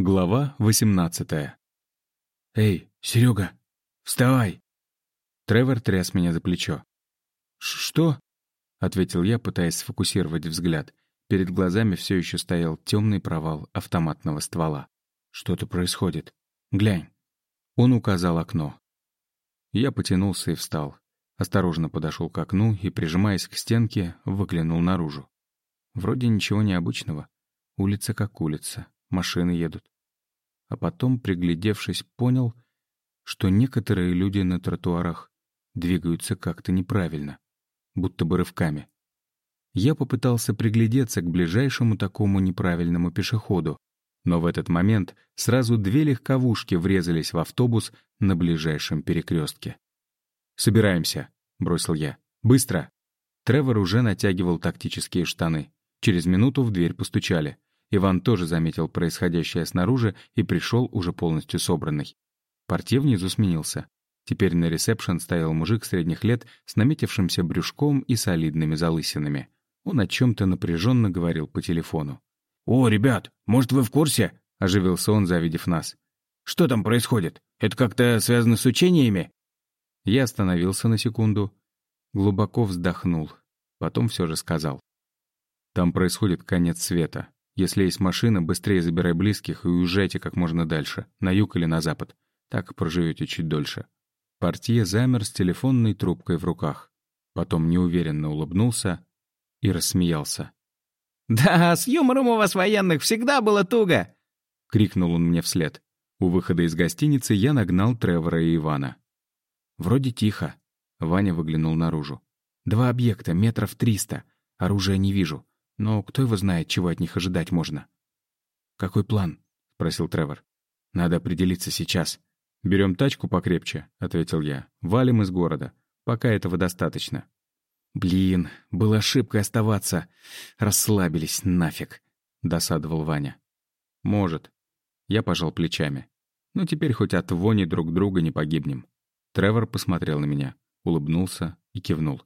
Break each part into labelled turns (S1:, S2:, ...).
S1: Глава 18 «Эй, Серега, вставай!» Тревор тряс меня за плечо. «Что?» — ответил я, пытаясь сфокусировать взгляд. Перед глазами все еще стоял темный провал автоматного ствола. «Что-то происходит. Глянь». Он указал окно. Я потянулся и встал. Осторожно подошел к окну и, прижимаясь к стенке, выглянул наружу. Вроде ничего необычного. Улица как улица машины едут. А потом, приглядевшись, понял, что некоторые люди на тротуарах двигаются как-то неправильно, будто бы рывками. Я попытался приглядеться к ближайшему такому неправильному пешеходу, но в этот момент сразу две легковушки врезались в автобус на ближайшем перекрестке. «Собираемся», — бросил я. «Быстро!» Тревор уже натягивал тактические штаны. Через минуту в дверь постучали. Иван тоже заметил происходящее снаружи и пришел уже полностью собранный. Портье внизу сменился. Теперь на ресепшн стоял мужик средних лет с наметившимся брюшком и солидными залысинами. Он о чем-то напряженно говорил по телефону.
S2: «О, ребят, может, вы в курсе?»
S1: — оживился он, завидев нас.
S2: «Что там происходит? Это как-то связано с учениями?»
S1: Я остановился на секунду, глубоко вздохнул, потом все же сказал. «Там происходит конец света. Если есть машина, быстрее забирай близких и уезжайте как можно дальше, на юг или на запад. Так проживете чуть дольше». Портье замер с телефонной трубкой в руках. Потом неуверенно улыбнулся и рассмеялся.
S2: «Да, с юмором у вас военных всегда было туго!»
S1: — крикнул он мне вслед. У выхода из гостиницы я нагнал Тревора и Ивана. «Вроде тихо». Ваня выглянул наружу. «Два объекта, метров триста. Оружия не вижу. Но кто его знает, чего от них ожидать можно? «Какой план?» — спросил Тревор. «Надо определиться сейчас». «Берем тачку покрепче», — ответил я. «Валим из города. Пока этого достаточно». «Блин, была ошибкой оставаться. Расслабились нафиг», — досадовал Ваня. «Может». Я пожал плечами. «Ну, теперь хоть от вони друг друга не погибнем». Тревор посмотрел на меня, улыбнулся и кивнул.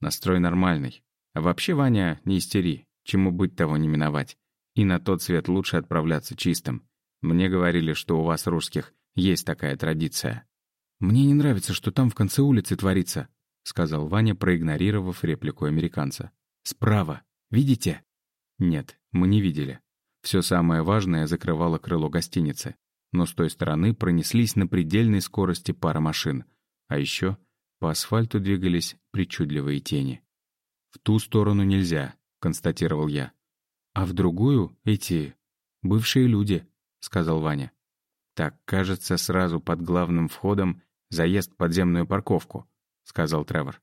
S1: «Настрой нормальный. А вообще, Ваня, не истери, чему быть того не миновать. И на тот свет лучше отправляться чистым. Мне говорили, что у вас, русских, есть такая традиция. «Мне не нравится, что там в конце улицы творится», — сказал Ваня, проигнорировав реплику американца. «Справа. Видите?» Нет, мы не видели. Все самое важное закрывало крыло гостиницы. Но с той стороны пронеслись на предельной скорости пара машин. А еще по асфальту двигались причудливые тени. «В ту сторону нельзя», — констатировал я. «А в другую эти... бывшие люди», — сказал Ваня. «Так, кажется, сразу под главным входом заезд в подземную парковку», — сказал Тревор.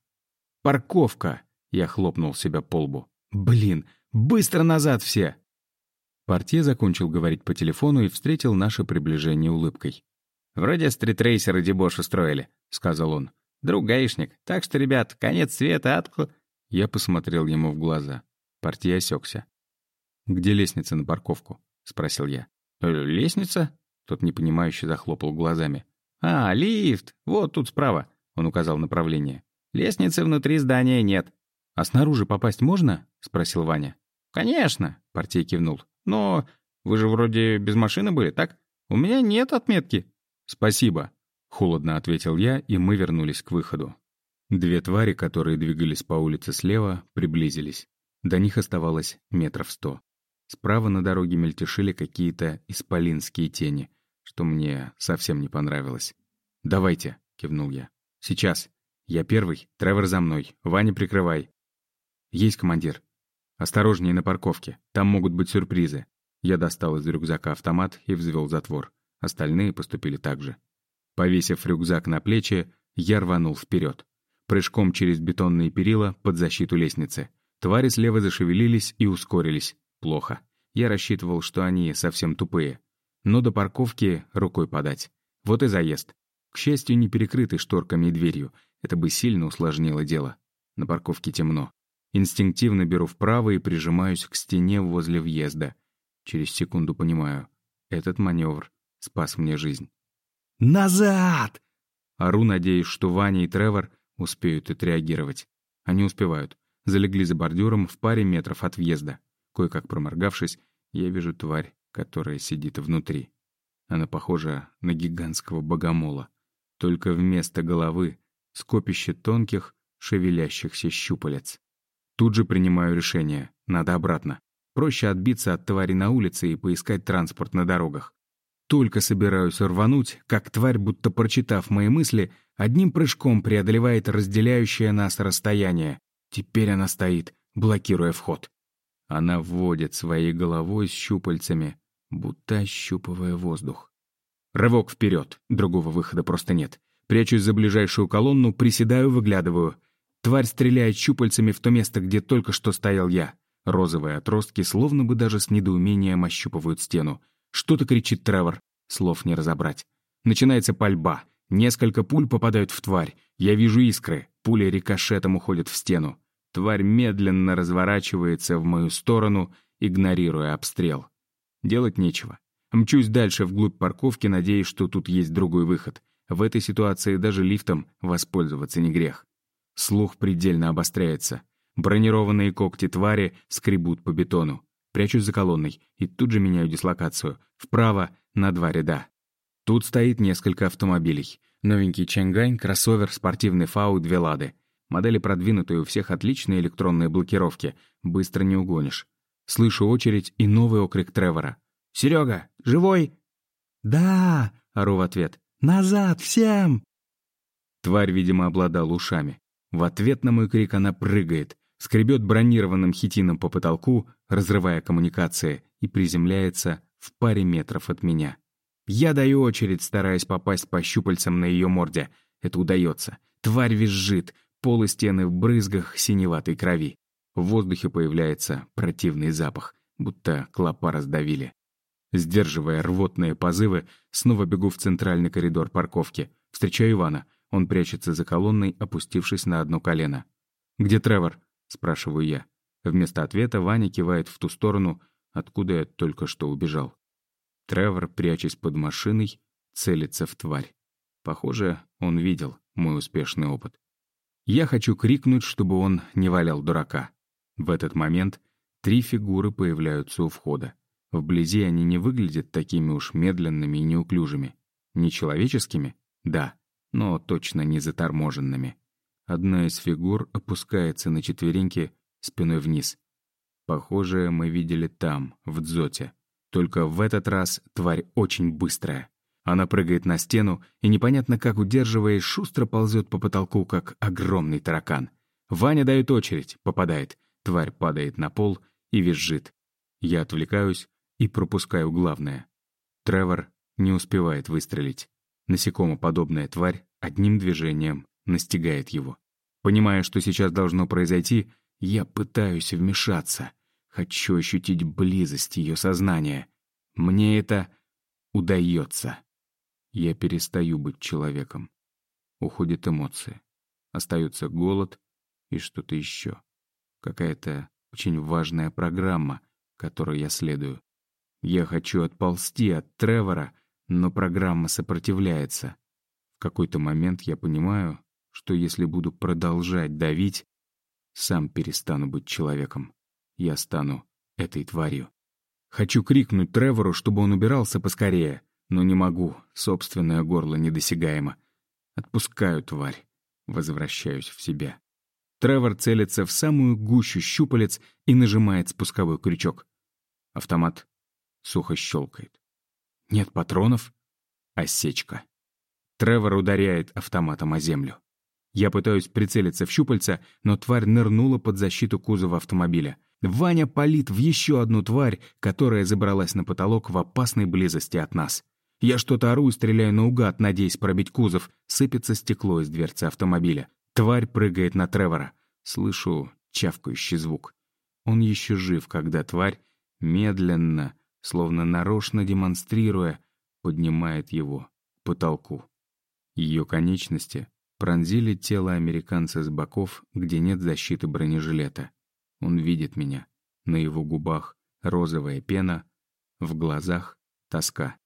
S1: «Парковка!» — я хлопнул себя по лбу. «Блин, быстро назад все!» Портье закончил говорить по телефону и встретил наше приближение улыбкой.
S2: «Вроде стритрейсеры дебош устроили», — сказал он. «Друг гаишник. Так что, ребят, конец света, откл...»
S1: Я посмотрел ему в глаза. Партия осекся. «Где лестница на парковку?» — спросил я.
S2: «Э, «Лестница?» Тот непонимающе захлопал глазами. «А, лифт! Вот тут справа!» — он указал направление. «Лестницы внутри здания нет».
S1: «А снаружи попасть можно?» — спросил Ваня.
S2: «Конечно!» — Партей кивнул. «Но вы же вроде без машины были, так? У меня нет отметки».
S1: «Спасибо», — холодно ответил я, и мы вернулись к выходу. Две твари, которые двигались по улице слева, приблизились. До них оставалось метров сто. Справа на дороге мельтешили какие-то исполинские тени, что мне совсем не понравилось. «Давайте», — кивнул я. «Сейчас. Я первый, Тревор за мной. Ваня, прикрывай». «Есть, командир». «Осторожнее на парковке. Там могут быть сюрпризы». Я достал из рюкзака автомат и взвел затвор. Остальные поступили так же. Повесив рюкзак на плечи, я рванул вперед прыжком через бетонные перила под защиту лестницы. Твари слева зашевелились и ускорились. Плохо. Я рассчитывал, что они совсем тупые. Но до парковки рукой подать. Вот и заезд. К счастью, не перекрытый шторками и дверью. Это бы сильно усложнило дело. На парковке темно. Инстинктивно беру вправо и прижимаюсь к стене возле въезда. Через секунду понимаю. Этот маневр спас мне жизнь. «Назад!» Ору, надеясь, что Ваня и Тревор успеют отреагировать. Они успевают. Залегли за бордюром в паре метров от въезда. Кое-как проморгавшись, я вижу тварь которая сидит внутри. Она похожа на гигантского богомола. Только вместо головы — скопище тонких, шевелящихся щупалец. Тут же принимаю решение. Надо обратно. Проще отбиться от твари на улице и поискать транспорт на дорогах. Только собираюсь рвануть, как тварь, будто прочитав мои мысли, одним прыжком преодолевает разделяющее нас расстояние. Теперь она стоит, блокируя вход. Она вводит своей головой с щупальцами, будто ощупывая воздух. Рывок вперед, другого выхода просто нет. Прячусь за ближайшую колонну, приседаю, выглядываю. Тварь стреляет щупальцами в то место, где только что стоял я. Розовые отростки словно бы даже с недоумением ощупывают стену. Что-то кричит Тревор. Слов не разобрать. Начинается пальба. Несколько пуль попадают в тварь. Я вижу искры. Пули рикошетом уходят в стену. Тварь медленно разворачивается в мою сторону, игнорируя обстрел. Делать нечего. Мчусь дальше вглубь парковки, надеясь, что тут есть другой выход. В этой ситуации даже лифтом воспользоваться не грех. Слух предельно обостряется. Бронированные когти твари скребут по бетону. Прячусь за колонной и тут же меняю дислокацию. Вправо на два ряда. Тут стоит несколько автомобилей. Новенький Чангань, кроссовер, спортивный Фау, две Лады. Модели продвинутые, у всех отличные электронные блокировки. Быстро не угонишь. Слышу очередь и новый окрик Тревора. «Серега, живой?»
S2: «Да!» — ору в ответ. «Назад, всем!»
S1: Тварь, видимо, обладала ушами. В ответ на мой крик она прыгает, скребет бронированным хитином по потолку, разрывая коммуникации, и приземляется в паре метров от меня. Я даю очередь, стараясь попасть по щупальцам на ее морде. Это удается. Тварь визжит, пол и стены в брызгах синеватой крови. В воздухе появляется противный запах, будто клопа раздавили. Сдерживая рвотные позывы, снова бегу в центральный коридор парковки. Встречаю Ивана. Он прячется за колонной, опустившись на одно колено. «Где Тревор?» — спрашиваю я. Вместо ответа Ваня кивает в ту сторону, откуда я только что убежал. Тревор, прячась под машиной, целится в тварь. Похоже, он видел мой успешный опыт. Я хочу крикнуть, чтобы он не валял дурака. В этот момент три фигуры появляются у входа. Вблизи они не выглядят такими уж медленными и неуклюжими. Нечеловеческими? Да, но точно не заторможенными. Одна из фигур опускается на четвереньки спиной вниз. Похожее мы видели там, в дзоте. Только в этот раз тварь очень быстрая. Она прыгает на стену и, непонятно как удерживаясь, шустро ползет по потолку, как огромный таракан. Ваня дает очередь, попадает. Тварь падает на пол и визжит. Я отвлекаюсь и пропускаю главное. Тревор не успевает выстрелить. Насекомоподобная тварь одним движением настигает его. Понимая, что сейчас должно произойти, я пытаюсь вмешаться. Хочу ощутить близость ее сознания. Мне это удается. Я перестаю быть человеком. Уходят эмоции. Остается голод и что-то еще. Какая-то очень важная программа, которой я следую. Я хочу отползти от Тревора, но программа сопротивляется. В какой-то момент я понимаю, что если буду продолжать давить, сам перестану быть человеком. Я стану этой тварью. Хочу крикнуть Тревору, чтобы он убирался поскорее, но не могу, собственное горло недосягаемо. Отпускаю тварь, возвращаюсь в себя. Тревор целится в самую гущу щупалец и нажимает спусковой крючок. Автомат сухо щелкает. Нет патронов? Осечка. Тревор ударяет автоматом о землю. Я пытаюсь прицелиться в щупальца, но тварь нырнула под защиту кузова автомобиля. Ваня палит в еще одну тварь, которая забралась на потолок в опасной близости от нас. Я что-то ору и стреляю наугад, надеясь пробить кузов. Сыпется стекло из дверцы автомобиля. Тварь прыгает на Тревора. Слышу чавкающий звук. Он еще жив, когда тварь медленно, словно нарочно демонстрируя, поднимает его к потолку. Ее конечности пронзили тело американца с боков, где нет защиты бронежилета. Он видит меня. На его губах розовая пена, в глазах тоска.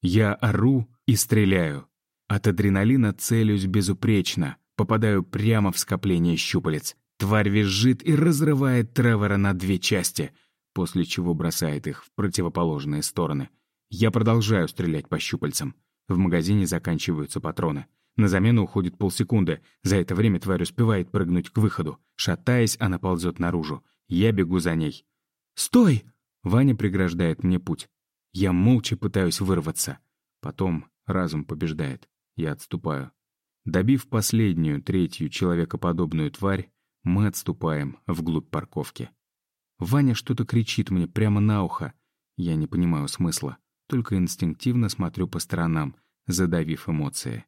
S1: Я ору и стреляю. От адреналина целюсь безупречно, попадаю прямо в скопление щупалец. Тварь визжит и разрывает Тревора на две части. после чего бросает их в противоположные стороны. Я продолжаю стрелять по щупальцам. В магазине заканчиваются патроны. На замену уходит полсекунды. За это время тварь успевает прыгнуть к выходу. Шатаясь, она ползет наружу. Я бегу за ней. «Стой!» Ваня преграждает мне путь. Я молча пытаюсь вырваться. Потом разум побеждает. Я отступаю. Добив последнюю, третью человекоподобную тварь, мы отступаем вглубь парковки. Ваня что-то кричит мне прямо на ухо. Я не понимаю смысла, только инстинктивно смотрю по сторонам, задавив эмоции.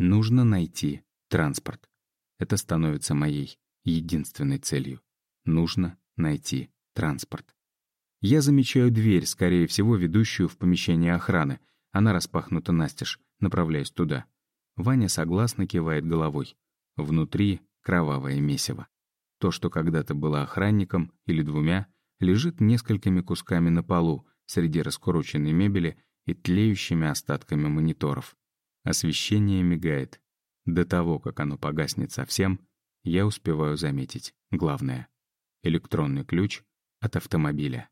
S1: Нужно найти транспорт. Это становится моей единственной целью. Нужно найти транспорт. Я замечаю дверь, скорее всего, ведущую в помещение охраны. Она распахнута настежь, направляюсь туда. Ваня согласно кивает головой. Внутри кровавое месиво. То, что когда-то было охранником или двумя, лежит несколькими кусками на полу среди раскуроченной мебели и тлеющими остатками мониторов. Освещение мигает. До того, как оно погаснет совсем, я успеваю заметить главное — электронный ключ от автомобиля.